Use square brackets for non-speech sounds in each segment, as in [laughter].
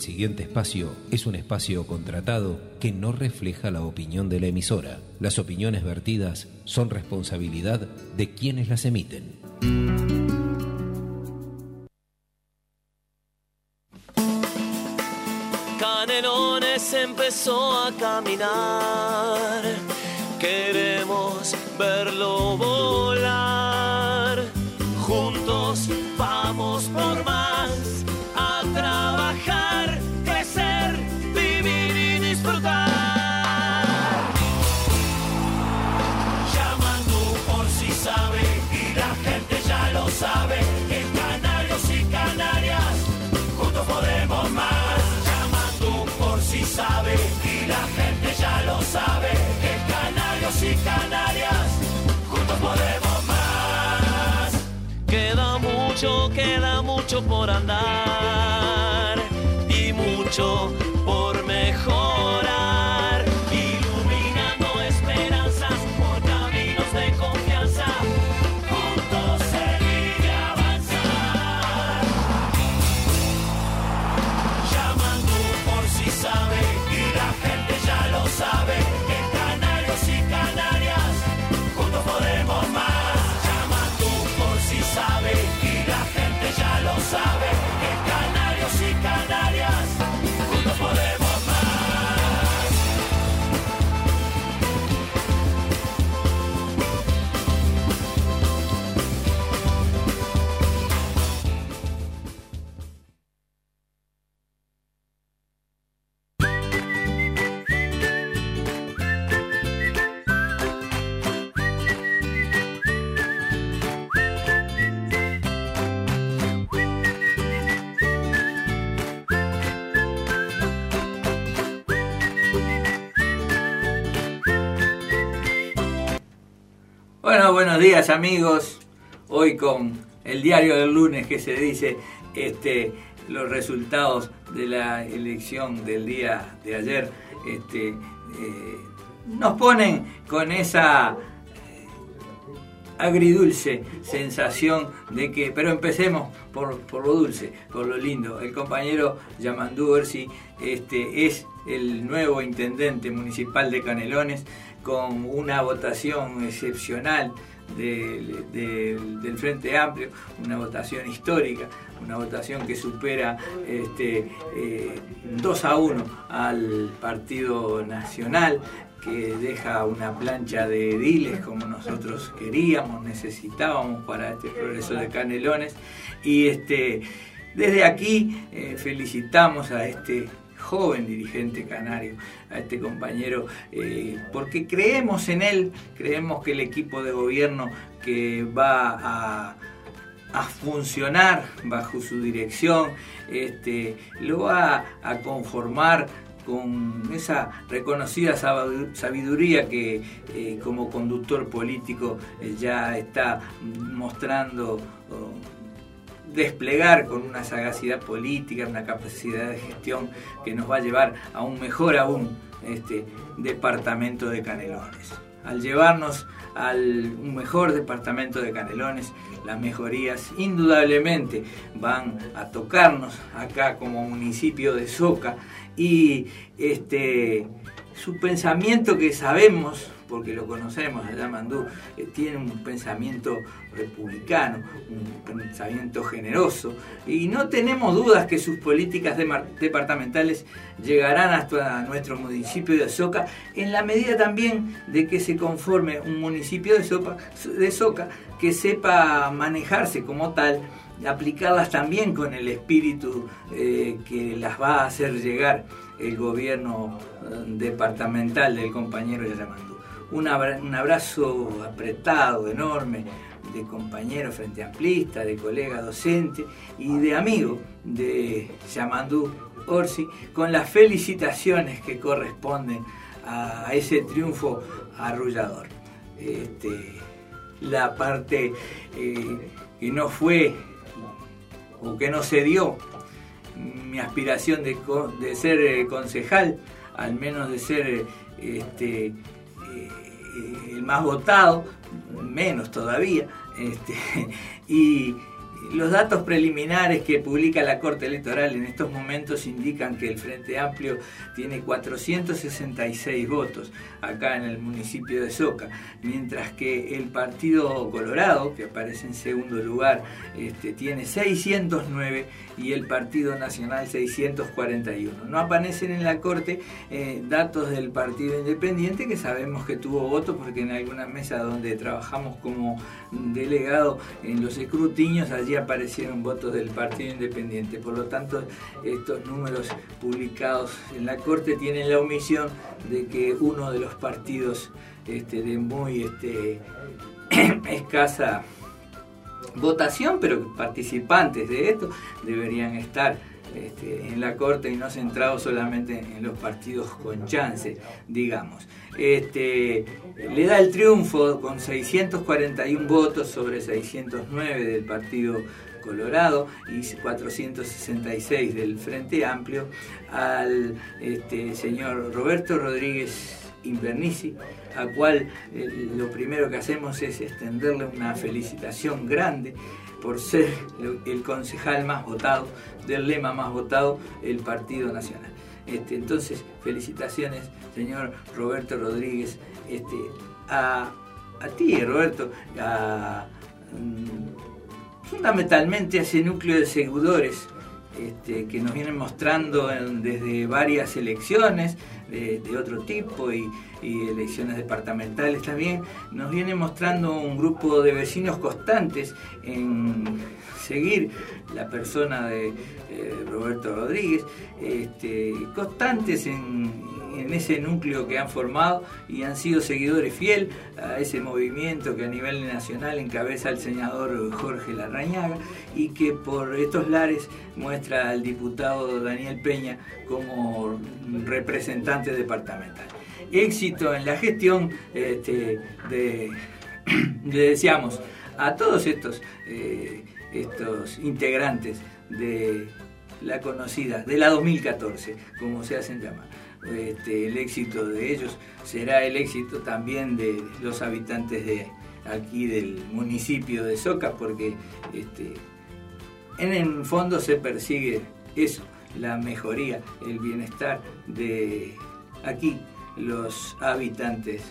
El siguiente espacio es un espacio contratado que no refleja la opinión de la emisora. Las opiniones vertidas son responsabilidad de quienes las emiten. Canelones empezó a caminar. Queremos verlo volar. Canarios y canarias juntos podemos más. Queda mucho, queda mucho por andar y mucho por Bueno, buenos días amigos. Hoy con el diario del lunes que se dice este, los resultados de la elección del día de ayer. Este, eh, nos ponen con esa eh, agridulce sensación de que, pero empecemos por, por lo dulce, por lo lindo. El compañero Yamandú Orsi este, es el nuevo intendente municipal de Canelones con una votación excepcional del, Frente Amplio, una votación histórica, una votación que supera este, eh, 2 a 1 al Partido Nacional, que deja una plancha de ediles como nosotros queríamos, necesitábamos para este progreso de Canelones. Y este, desde aquí eh, felicitamos a este joven dirigente canario, a este compañero, eh, porque creemos en él, creemos que el equipo de gobierno que va a, funcionar bajo su dirección, este, lo va a conformar con esa reconocida sabiduría que eh, como conductor político eh, ya está mostrando oh, desplegar con una sagacidad política, una capacidad de gestión que nos va a llevar a un mejor aún este departamento de Canelones. Al llevarnos al un mejor departamento de Canelones, las mejorías indudablemente van a tocarnos acá como municipio de Soca y este su pensamiento que sabemos porque lo conocemos Mandú, eh, tiene un pensamiento republicano, un pensamiento generoso, y no tenemos dudas que sus políticas departamentales llegarán hasta nuestro municipio de Soca, en la medida también de que se conforme un municipio de, Sopa- que sepa manejarse como tal, aplicarlas también con el espíritu eh, que las va a hacer llegar el gobierno eh, departamental del compañero Yaramandú. Un, abra- un abrazo apretado, enorme, de compañero frente amplista, de colega docente y de amigo de Yamandú Orsi, con las felicitaciones que corresponden a ese triunfo arrullador. Este, la parte eh, que no fue o que no se dio mi aspiración de, de ser eh, concejal, al menos de ser eh, este, el más votado, menos todavía, este, [laughs] y los datos preliminares que publica la Corte Electoral en estos momentos indican que el Frente Amplio tiene 466 votos acá en el municipio de Soca, mientras que el Partido Colorado, que aparece en segundo lugar, este, tiene 609 y el Partido Nacional 641. No aparecen en la Corte eh, datos del Partido Independiente, que sabemos que tuvo votos porque en alguna mesa donde trabajamos como delegado en los escrutinios, allí aparecieron votos del Partido Independiente. Por lo tanto, estos números publicados en la Corte tienen la omisión de que uno de los partidos este, de muy este, [clears throat] escasa votación, pero participantes de esto deberían estar este, en la Corte y no centrados solamente en los partidos con chance, digamos. Este, le da el triunfo con 641 votos sobre 609 del Partido Colorado y 466 del Frente Amplio al este, señor Roberto Rodríguez Invernici, a cual eh, lo primero que hacemos es extenderle una felicitación grande por ser el concejal más votado, del lema más votado, el Partido Nacional. Este, entonces, felicitaciones, señor Roberto Rodríguez, este, a, ti, Roberto, mm, fundamentalmente a ese núcleo de seguidores este, que nos vienen mostrando desde varias elecciones de, otro tipo y, elecciones departamentales también, nos viene mostrando un grupo de vecinos constantes en seguir la persona de eh, Roberto Rodríguez, este, constantes en, en ese núcleo que han formado y han sido seguidores fiel a ese movimiento que a nivel nacional encabeza el senador Jorge Larrañaga y que por estos lares muestra al diputado Daniel Peña como representante departamental. Éxito en la gestión este, de, [clears throat] le deseamos a todos estos, eh, estos integrantes de la conocida, de la 2014, como se hacen llamar. Este, el éxito de ellos será el éxito también de los habitantes de aquí del municipio de Soca, porque este, en el fondo se persigue eso, la mejoría, el bienestar de aquí los habitantes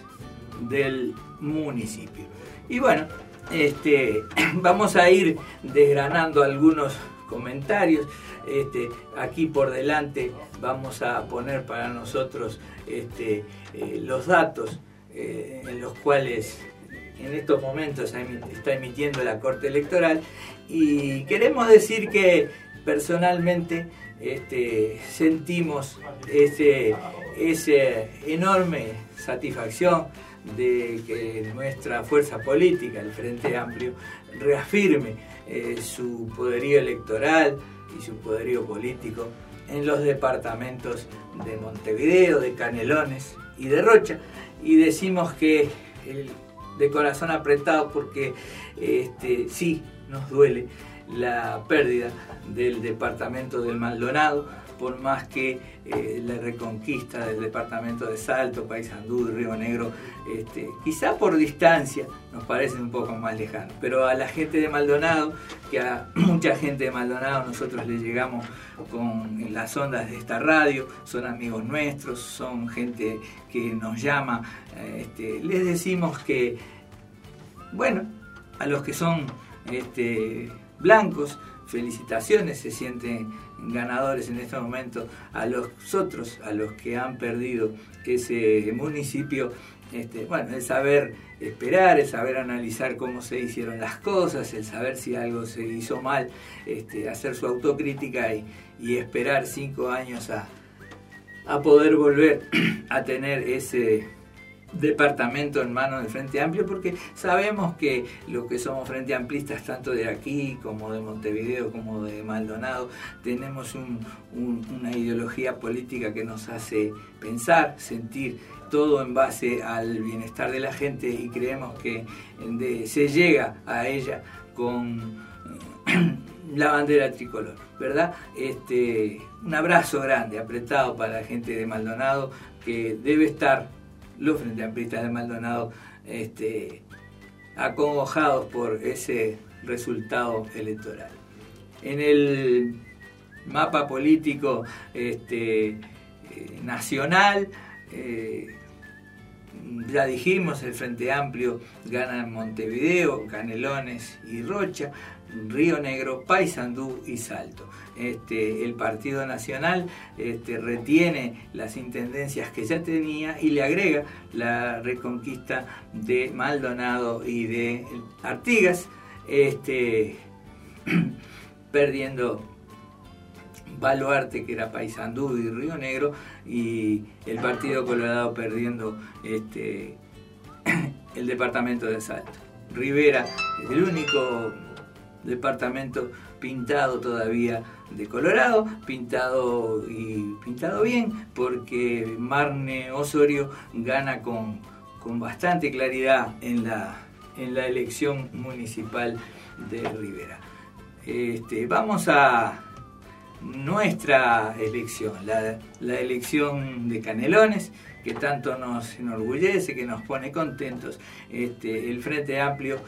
del municipio. Y bueno, este, [clears throat] vamos a ir desgranando algunos comentarios. Este, aquí por delante vamos a poner para nosotros este, eh, los datos eh, en los cuales en estos momentos está emitiendo la Corte Electoral y queremos decir que personalmente este, sentimos ese, enorme satisfacción de que nuestra fuerza política, el Frente Amplio, reafirme eh, su poderío electoral y su poderío político en los departamentos de Montevideo, de Canelones y de Rocha. Y decimos que de corazón apretado porque este, sí nos duele la pérdida del departamento del Maldonado, por más que eh, la reconquista del departamento de Salto, Paysandú y Río Negro, este, quizá por distancia nos parecen un poco más lejanos, pero a la gente de Maldonado, que a [clears throat] mucha gente de Maldonado nosotros les llegamos con las ondas de esta radio, son amigos nuestros, son gente que nos llama, eh, este, les decimos que, bueno, a los que son este, blancos, felicitaciones, se sienten ganadores en este momento, a los otros, a los que han perdido ese municipio, este, bueno, el saber esperar, el saber analizar cómo se hicieron las cosas, el saber si algo se hizo mal, este, hacer su autocrítica y, y esperar cinco años a, a poder volver a tener ese departamento en manos del Frente Amplio porque sabemos que los que somos Frente Amplistas, tanto de aquí como de Montevideo como de Maldonado, tenemos una ideología política que nos hace pensar, sentir todo en base al bienestar de la gente y creemos que se llega a ella con eh, [clears throat] la bandera tricolor, ¿verdad? Este, un abrazo grande, apretado para la gente de Maldonado que debe estar los Frente Amplistas de Maldonado este, acongojados por ese resultado electoral. En el mapa político este, eh, nacional, eh, ya dijimos, el Frente Amplio gana en Montevideo, Canelones y Rocha, Río Negro, Paysandú y Salto. Este, el Partido Nacional este, retiene las intendencias que ya tenía y le agrega la reconquista de Maldonado y de Artigas, este, [clears throat] perdiendo Baluarte, que era Paysandú y Río Negro, y el Partido Colorado perdiendo este, [clears throat] el departamento de Salto. Rivera es el único departamento pintado todavía de Colorado, pintado y pintado bien, porque Marne Osorio gana con, con bastante claridad en la, en la elección municipal de Rivera. Este, vamos a nuestra elección, la, elección de Canelones, que tanto nos enorgullece, que nos pone contentos. Este, el Frente Amplio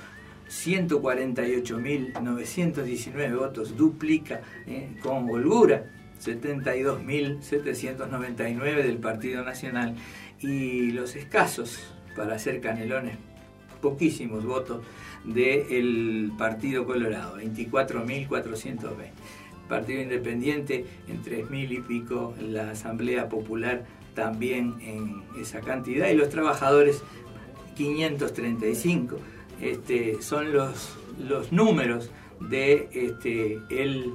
148.919 votos, duplica eh, con holgura 72.799 del Partido Nacional. Y los escasos, para hacer canelones, poquísimos votos del Partido Colorado, 24.420. Partido Independiente en 3.000 y pico, la Asamblea Popular también en esa cantidad. Y los trabajadores 535 este, son los, los números de este, el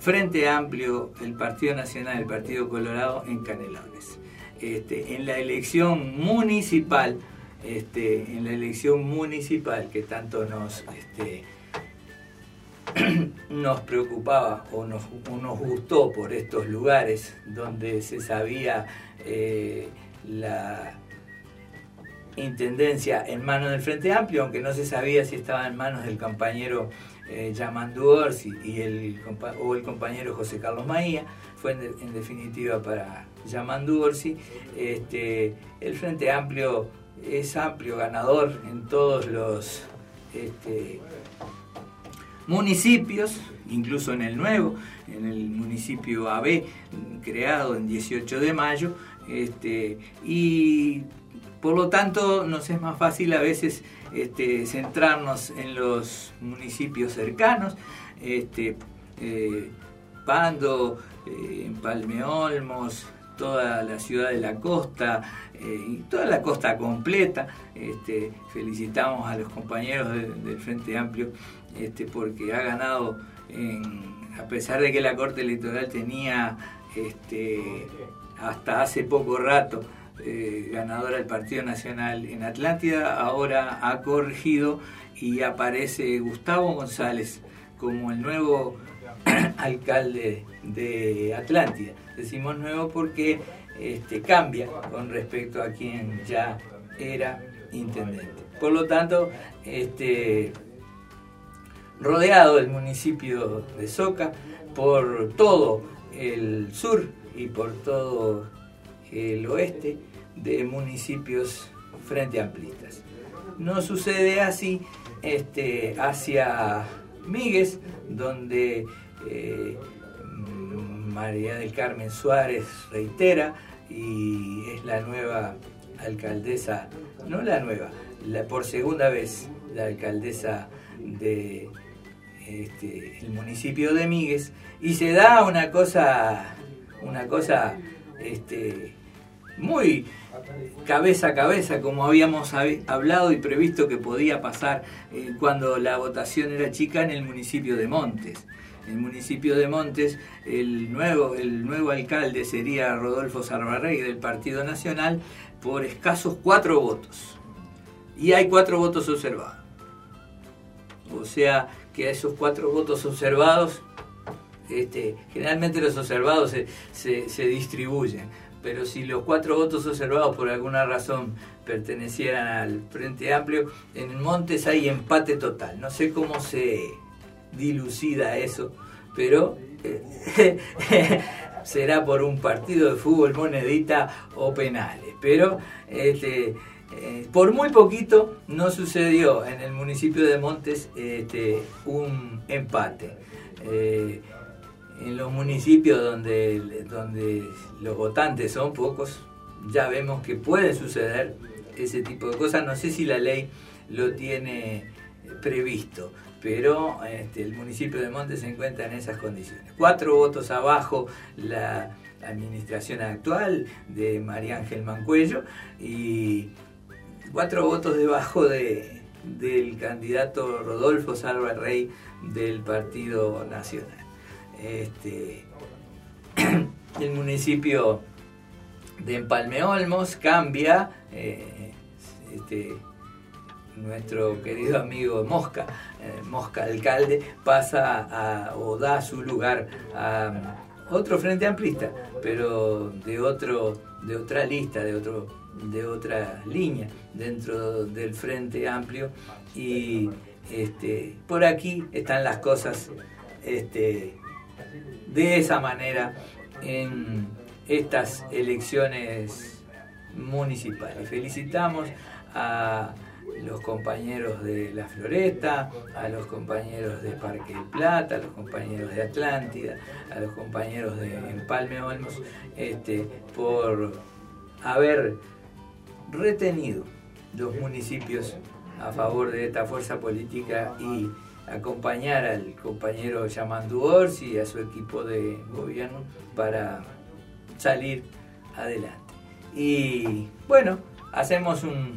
Frente Amplio, el Partido Nacional, el Partido Colorado en Canelones. Este, en la elección municipal, en la elección municipal que tanto nos, [clears throat] nos preocupaba o nos, nos, gustó por estos lugares donde se sabía eh, la intendencia en manos del Frente Amplio, aunque no se sabía si estaba en manos del compañero eh, Yamandu Orsi y el, o el compañero José Carlos Maía, fue en, definitiva para Yamandu Orsi. Este, el Frente Amplio es amplio ganador en todos los este, municipios, incluso en el nuevo, en el municipio AB, creado en 18 de mayo, este, y por lo tanto, nos es más fácil a veces este, centrarnos en los municipios cercanos, este, eh, Pando, eh, Palme Olmos, toda la ciudad de la costa eh, y toda la costa completa. Este, felicitamos a los compañeros del Frente Amplio este, porque ha ganado, a pesar de que la Corte Electoral tenía hasta hace poco rato eh, ganadora del Partido Nacional en Atlántida, ahora ha corregido y aparece Gustavo González como el nuevo [clears throat] alcalde de Atlántida. Decimos nuevo porque este, cambia con respecto a quien ya era intendente. Por lo tanto, este, rodeado el municipio de Soca por todo el sur y por todo el oeste, de municipios frente amplistas. No sucede así este, hacia Míguez, donde eh, María del Carmen Suárez reitera y es la nueva alcaldesa, no la nueva, la, por segunda vez la alcaldesa de este, municipio de Míguez y se da una cosa una cosa este, muy cabeza a cabeza, como habíamos hablado y previsto que podía pasar eh, cuando la votación era chica en el municipio de Montes. En el municipio de Montes, el nuevo, el nuevo alcalde sería Rodolfo Sarbarrey del Partido Nacional por escasos cuatro votos. Y hay cuatro votos observados. O sea que a esos cuatro votos observados, este, generalmente los observados se distribuyen pero si los cuatro votos observados por alguna razón pertenecieran al Frente Amplio, en Montes hay empate total. No sé cómo se dilucida eso, pero eh, [laughs] será por un partido de fútbol monedita o penales. Pero este, eh, por muy poquito no sucedió en el municipio de Montes este, un empate. Eh, en los municipios donde, donde los votantes son pocos, ya vemos que puede suceder ese tipo de cosas. No sé si la ley lo tiene previsto, pero este, el municipio de Montes se encuentra en esas condiciones. Cuatro votos abajo la administración actual de María Ángel Mancuello y cuatro votos debajo de, del candidato Rodolfo Salva Rey del Partido Nacional. Este, [clears throat] el municipio de Empalme Olmos cambia, eh, este, nuestro querido amigo Mosca, eh, Mosca alcalde, pasa o da su lugar a otro frente amplista, pero de otro, de otra lista, de otro de otra línea dentro del Frente Amplio. Y este, por aquí están las cosas este, de esa manera en estas elecciones municipales. Felicitamos a los compañeros de La Floresta, a los compañeros de Parque del Plata, a los compañeros de Atlántida, a los compañeros de Empalme Olmos, este, por haber retenido los municipios a favor de esta fuerza política y acompañar al compañero Yamandu Orsi y a su equipo de gobierno para salir adelante. Y bueno, hacemos un,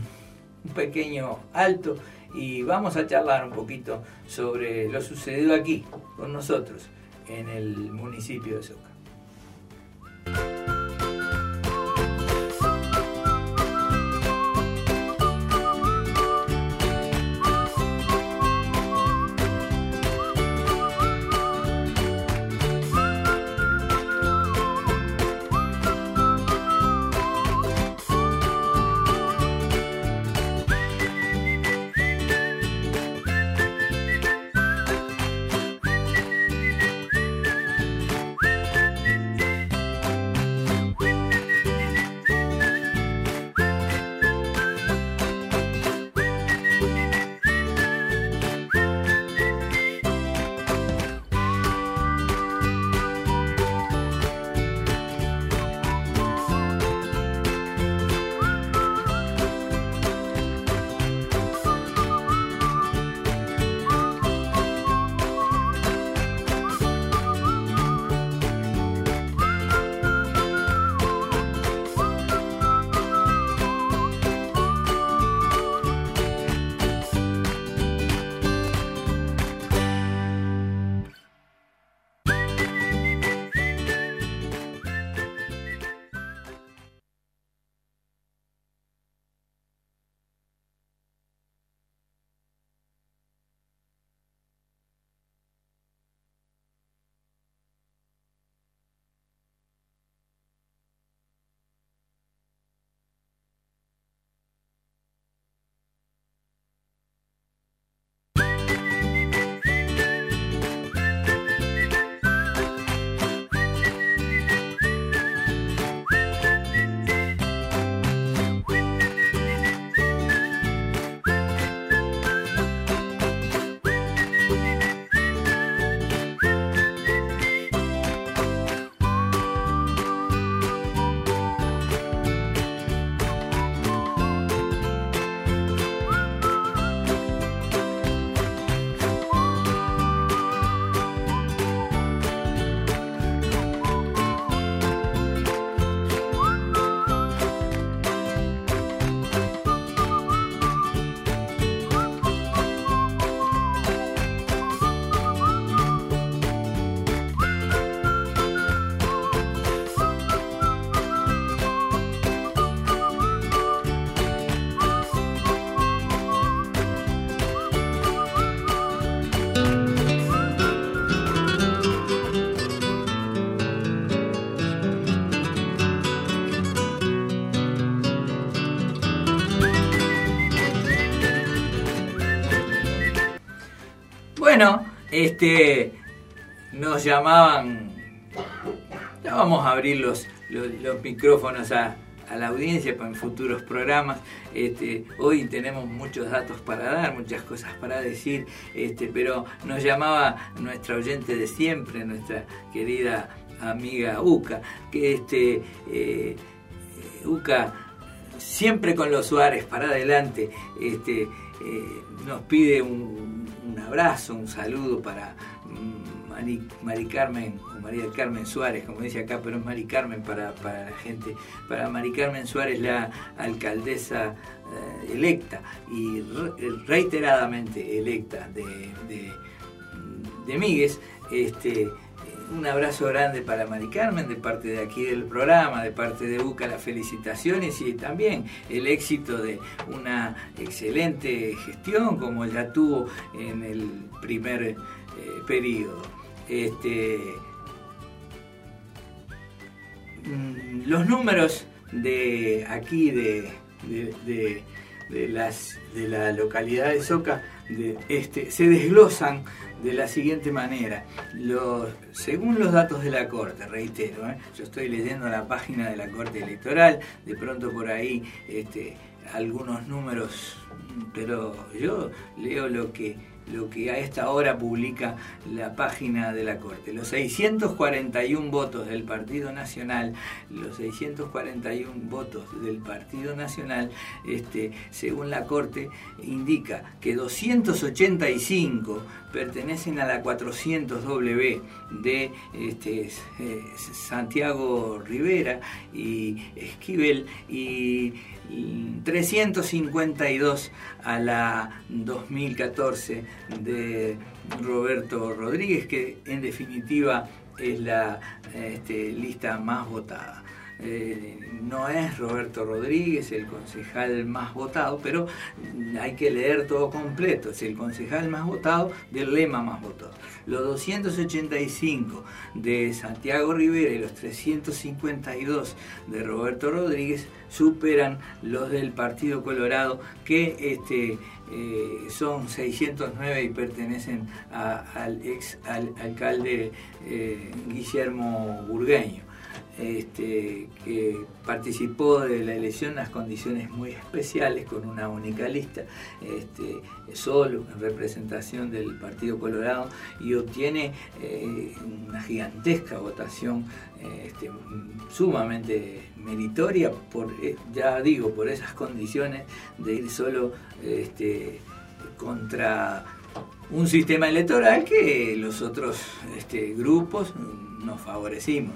pequeño alto y vamos a charlar un poquito sobre lo sucedido aquí con nosotros en el municipio de Soca. Bueno, este, nos llamaban, ya vamos a abrir los, los, micrófonos a, a la audiencia en futuros programas. Este, hoy tenemos muchos datos para dar, muchas cosas para decir, este, pero nos llamaba nuestra oyente de siempre, nuestra querida amiga Uca, que este, eh, Uca siempre con los Suárez para adelante, este, eh, nos pide un, un, abrazo, un saludo para mm, Mari, Carmen, o María Carmen Suárez, como dice acá, pero es Mari Carmen para, para la gente, para Mari Carmen Suárez, la alcaldesa eh, electa y reiteradamente electa de, de, este, un abrazo grande para Mari Carmen de parte de aquí del programa, de parte de UCA, las felicitaciones y también el éxito de una excelente gestión como ya tuvo en el primer eh, periodo. Este, mm, los números de aquí de, de, las, de la localidad de Soca de, este, se desglosan de la siguiente manera. Los, según los datos de la Corte, reitero, ¿eh? yo estoy leyendo la página de la Corte Electoral, de pronto por ahí este, algunos números, pero yo leo lo que lo que a esta hora publica la página de la Corte. Los 641 votos del Partido Nacional, los 641 votos del Partido Nacional, este, según la Corte, indica que 285 pertenecen a la 400W de este, eh, Santiago Rivera y Esquivel y 352 a la 2014 de Roberto Rodríguez, que en definitiva es la este, lista más votada. Eh, no es Roberto Rodríguez el concejal más votado, pero hay que leer todo completo. Es el concejal más votado del lema más votado. Los 285 de Santiago Rivera y los 352 de Roberto Rodríguez superan los del Partido Colorado, que este, eh, son 609 y pertenecen al ex alcalde eh, Guillermo Burgueño este, que participó de la elección en unas condiciones muy especiales, con una única lista, este, solo en representación del Partido Colorado, y obtiene eh, una gigantesca votación este, sumamente meritoria, por, eh, ya digo, por esas condiciones de ir solo contra un sistema electoral que los otros grupos nos favorecimos.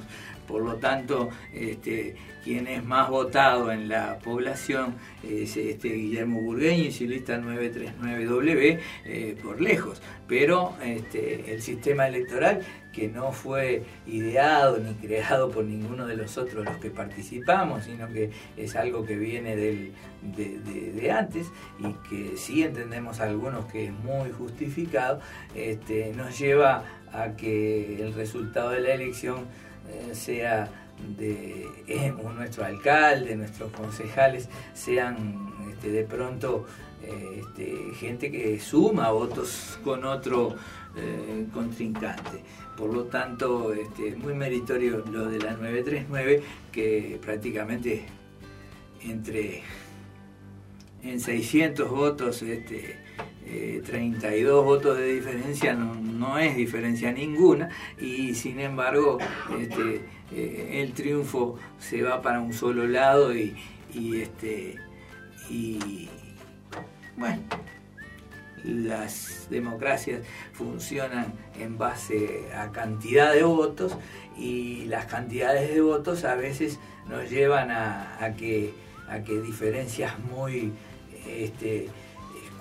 Por lo tanto, este, quien es más votado en la población es este Guillermo Burgueño y su lista 939W eh, por lejos. Pero este, el sistema electoral que no fue ideado ni creado por ninguno de los otros los que participamos, sino que es algo que viene del, de, antes y que sí entendemos algunos que es muy justificado, este, nos lleva a que el resultado de la elección sea de eh, nuestro alcalde, nuestros concejales, sean este, de pronto eh, este, gente que suma votos con otro contrincante. Por lo tanto, este, muy meritorio lo de la 939, que prácticamente entre en 600 votos este, 32 eh, votos de diferencia no, es diferencia ninguna y sin embargo este, eh, el triunfo se va para un solo lado y, este y bueno las democracias funcionan en base a cantidad de votos y las cantidades de votos a veces nos llevan a, que a que diferencias muy este,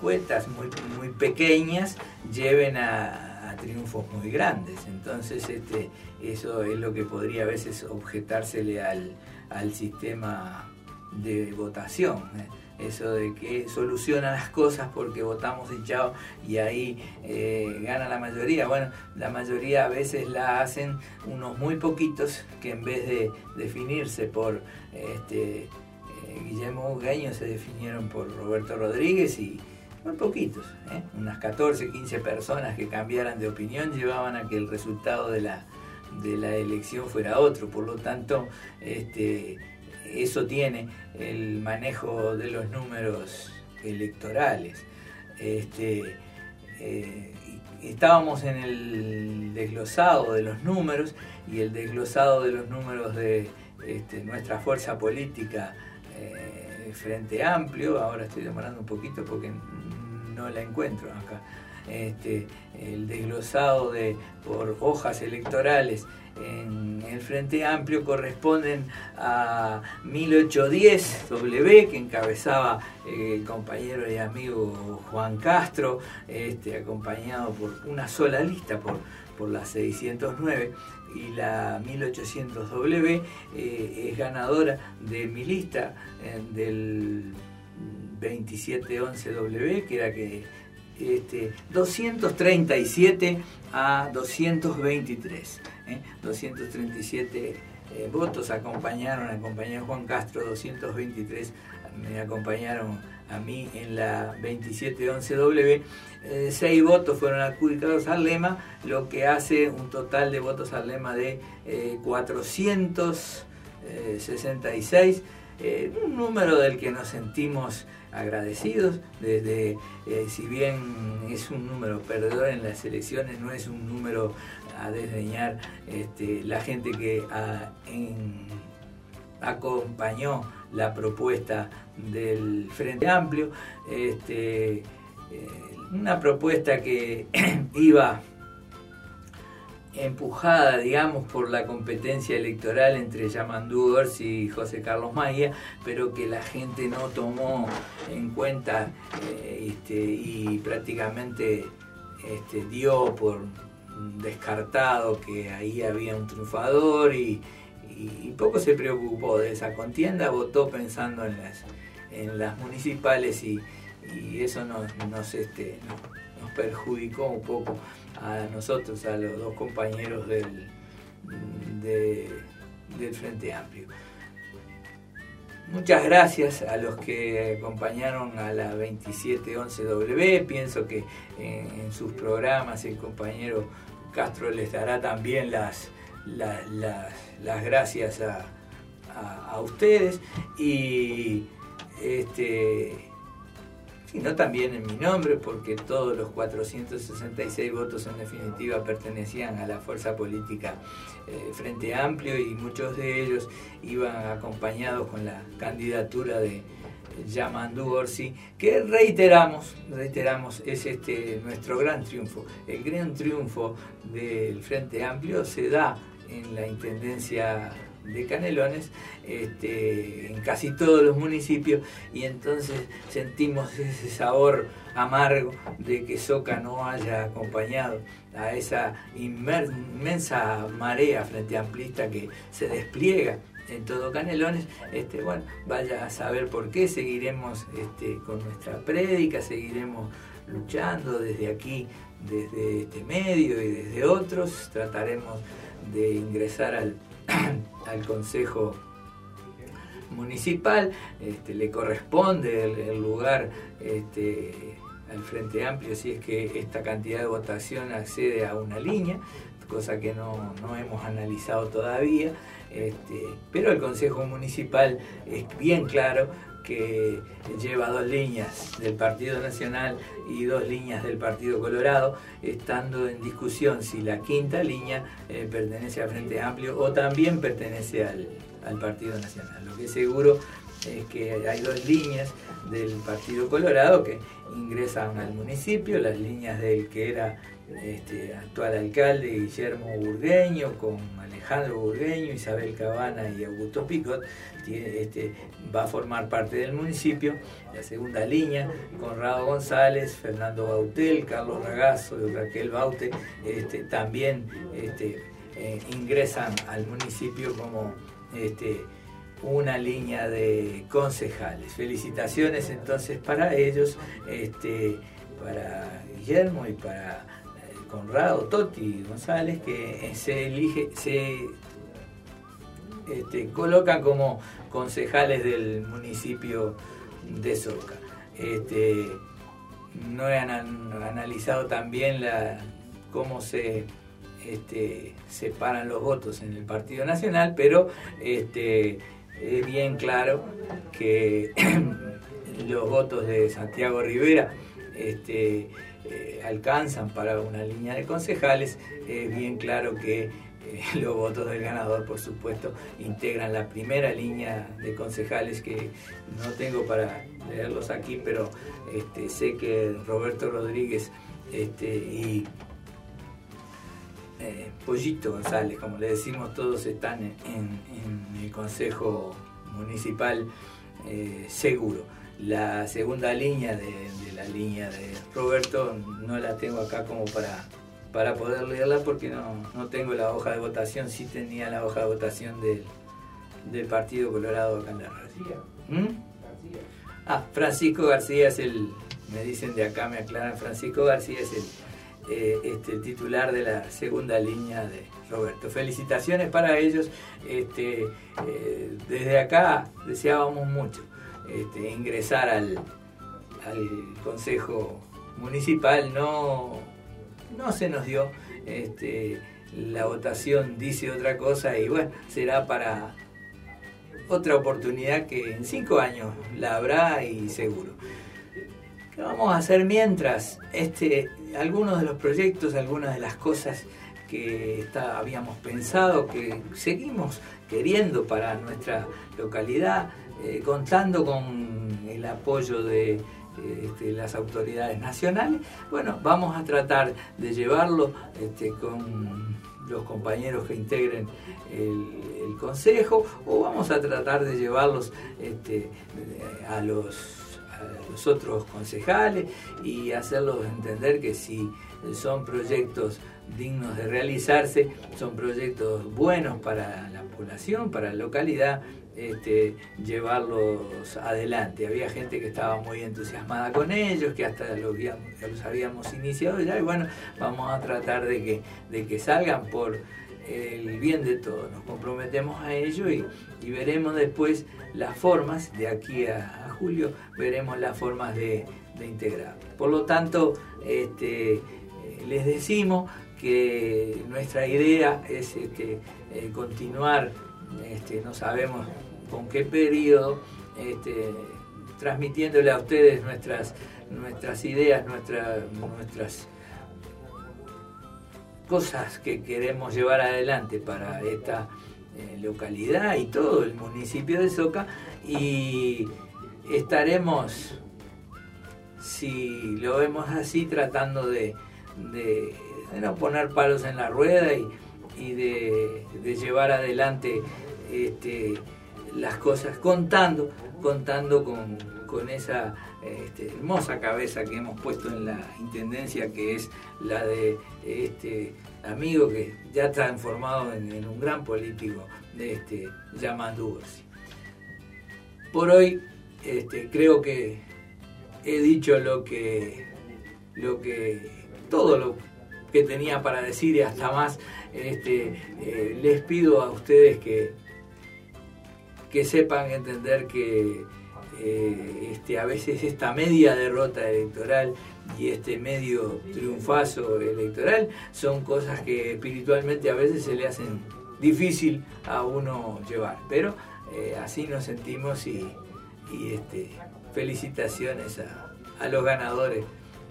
cuentas muy, muy pequeñas lleven a, triunfos muy grandes. Entonces, este, eso es lo que podría a veces objetársele al, sistema de votación. ¿eh? Eso de que soluciona las cosas porque votamos y y ahí eh, gana la mayoría. Bueno, la mayoría a veces la hacen unos muy poquitos que en vez de definirse por este, eh, Guillermo Gaño se definieron por Roberto Rodríguez y, muy poquitos, ¿eh? unas 14, 15 personas que cambiaran de opinión llevaban a que el resultado de la, de la elección fuera otro. Por lo tanto, este, eso tiene el manejo de los números electorales. Este, eh, estábamos en el desglosado de los números y el desglosado de los números de este, nuestra fuerza política eh, Frente Amplio, ahora estoy demorando un poquito porque no la encuentro acá, este, el desglosado de, por hojas electorales en el Frente Amplio corresponden a 1810 W, que encabezaba el compañero y amigo Juan Castro, este, acompañado por una sola lista, por, por la 609, y la 1800W eh, es ganadora de mi lista eh, del 2711W, que era que este, 237 a 223. 237 ¿eh? votos acompañaron, acompañaron Juan Castro, 223 me acompañaron a mí en la 2711W. Eh, seis votos fueron adjudicados al lema, lo que hace un total de votos al lema de 466, eh, eh, un número del que nos sentimos agradecidos, desde, si bien es un número perdedor en las elecciones, no es un número a desdeñar este, la gente que acompañó la propuesta del Frente Amplio, este, eh, una propuesta que [clears throat] iba empujada, digamos, por la competencia electoral entre Yamandú Orsi y José Carlos Maya, pero que la gente no tomó en cuenta eh, este, y prácticamente este, dio por descartado que ahí había un triunfador y, poco se preocupó de esa contienda, votó pensando en las, municipales y, eso este, nos, perjudicó un poco a nosotros, a los dos compañeros del, del Frente Amplio. Muchas gracias a los que acompañaron a la 2711W. Pienso que en, sus programas el compañero Castro les dará también las, las, gracias a, ustedes y este sino también en mi nombre, porque todos los 466 votos en definitiva pertenecían a la fuerza política eh, Frente Amplio y muchos de ellos iban acompañados con la candidatura de Yamandu Orsi, que reiteramos, reiteramos, es este nuestro gran triunfo. El gran triunfo del Frente Amplio se da en la Intendencia de Canelones, este, en casi todos los municipios, y entonces sentimos ese sabor amargo de que Soca no haya acompañado a esa inmensa marea frente amplista que se despliega en todo Canelones, este, bueno, vaya a saber por qué, seguiremos este, con nuestra prédica, seguiremos luchando desde aquí, desde este medio y desde otros, trataremos de ingresar al, [clears throat] al Consejo Municipal, este, le corresponde el, lugar este, al Frente Amplio si es que esta cantidad de votación accede a una línea, cosa que no, no hemos analizado todavía. Este, pero el Consejo Municipal es bien claro que lleva dos líneas del Partido Nacional y dos líneas del Partido Colorado, estando en discusión si la quinta línea eh, pertenece al Frente Amplio o también pertenece al, al Partido Nacional. Lo que es seguro es que hay dos líneas del Partido Colorado que ingresan al municipio, las líneas del que era este, actual alcalde Guillermo Burgueño, con Alejandro Burgueño, Isabel Cabana y Augusto Picot, este, va a formar parte del municipio. La segunda línea, Conrado González, Fernando Bautel, Carlos Ragazo y Raquel Baute, este, también este, eh, ingresan al municipio como este, una línea de concejales. Felicitaciones entonces para ellos, para Guillermo y para Conrado, Totti González, que se elige, se este, colocan como concejales del municipio de Soca. Este, no han analizado también la, cómo se este, separan los votos en el Partido Nacional, pero este, es bien claro que [clears throat] los votos de Santiago Rivera eh, alcanzan para una línea de concejales, es bien claro que eh, [laughs] los votos del ganador, por supuesto, integran la primera línea de concejales que no tengo para leerlos aquí, pero este, sé que Roberto Rodríguez este, y eh, Pollito González, como le decimos todos, están en, el Consejo Municipal eh, seguro. La segunda línea de, la línea de Roberto no la tengo acá como para, para poder leerla porque no, tengo la hoja de votación, sí tenía la hoja de votación del, del Partido Colorado acá en la ¿Mm? Ah, Francisco García es el, me dicen de acá, me aclaran, Francisco García es el eh, este, titular de la segunda línea de Roberto. Felicitaciones para ellos. Este, eh, desde acá deseábamos mucho este, ingresar al, Consejo Municipal. No, no se nos dio. Este, la votación dice otra cosa y bueno, será para otra oportunidad que en cinco años la habrá y seguro. ¿Qué vamos a hacer mientras? Este, algunos de los proyectos, algunas de las cosas que habíamos pensado, que seguimos queriendo para nuestra localidad, eh, contando con el apoyo de este, las autoridades nacionales, bueno, vamos a tratar de llevarlo este, con los compañeros que integren el, consejo o vamos a tratar de llevarlos este, a los los otros concejales y hacerlos entender que si son proyectos dignos de realizarse, son proyectos buenos para la población, para la localidad, este, llevarlos adelante. Había gente que estaba muy entusiasmada con ellos, que hasta los, habíamos iniciado ya y bueno, vamos a tratar de que, de que salgan por el bien de todos. Nos comprometemos a ello y, veremos después las formas, de aquí a, julio, veremos las formas de, integrar. Por lo tanto, este, les decimos que nuestra idea es este, eh, continuar, este, no sabemos con qué periodo, este, transmitiéndole a ustedes nuestras, nuestras ideas, nuestras cosas que queremos llevar adelante para esta eh, localidad y todo el municipio de Soca. Y estaremos, si lo vemos así, tratando de, no poner palos en la rueda y, de, llevar adelante este, las cosas contando, contando con esa este, hermosa cabeza que hemos puesto en la intendencia, que es la de este amigo que ya ha transformado en, un gran político de este Yamandu Por hoy este, creo que he dicho lo que, lo que, todo lo que tenía para decir y hasta más. Este, eh, les pido a ustedes que, que sepan entender que eh, este, a veces esta media derrota electoral y este medio triunfazo electoral son cosas que espiritualmente a veces se le hacen difícil a uno llevar. Pero eh, así nos sentimos y, este, felicitaciones a, los ganadores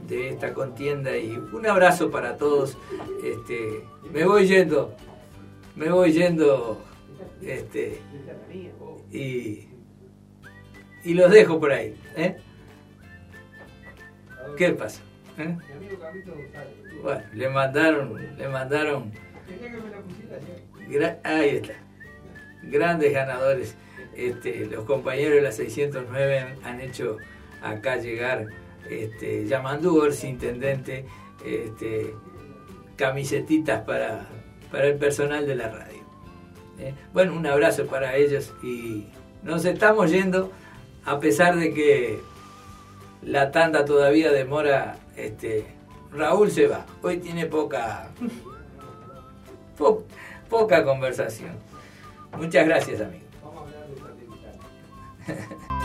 de esta contienda y un abrazo para todos. Este, me voy yendo, me voy yendo este, y y los dejo por ahí. ¿eh? ¿Qué pasa? ¿Eh? Bueno, le mandaron, le mandaron. Ahí está. Grandes ganadores. Este, los compañeros de la 609 han hecho acá llegar este, Yamandú, intendente, este, camisetitas para, para el personal de la radio. ¿Eh? Bueno, un abrazo para ellos y nos estamos yendo a pesar de que la tanda todavía demora, este, Raúl se va. Hoy tiene poca, poca conversación. Muchas gracias, amigo. Vamos a hablar de [laughs]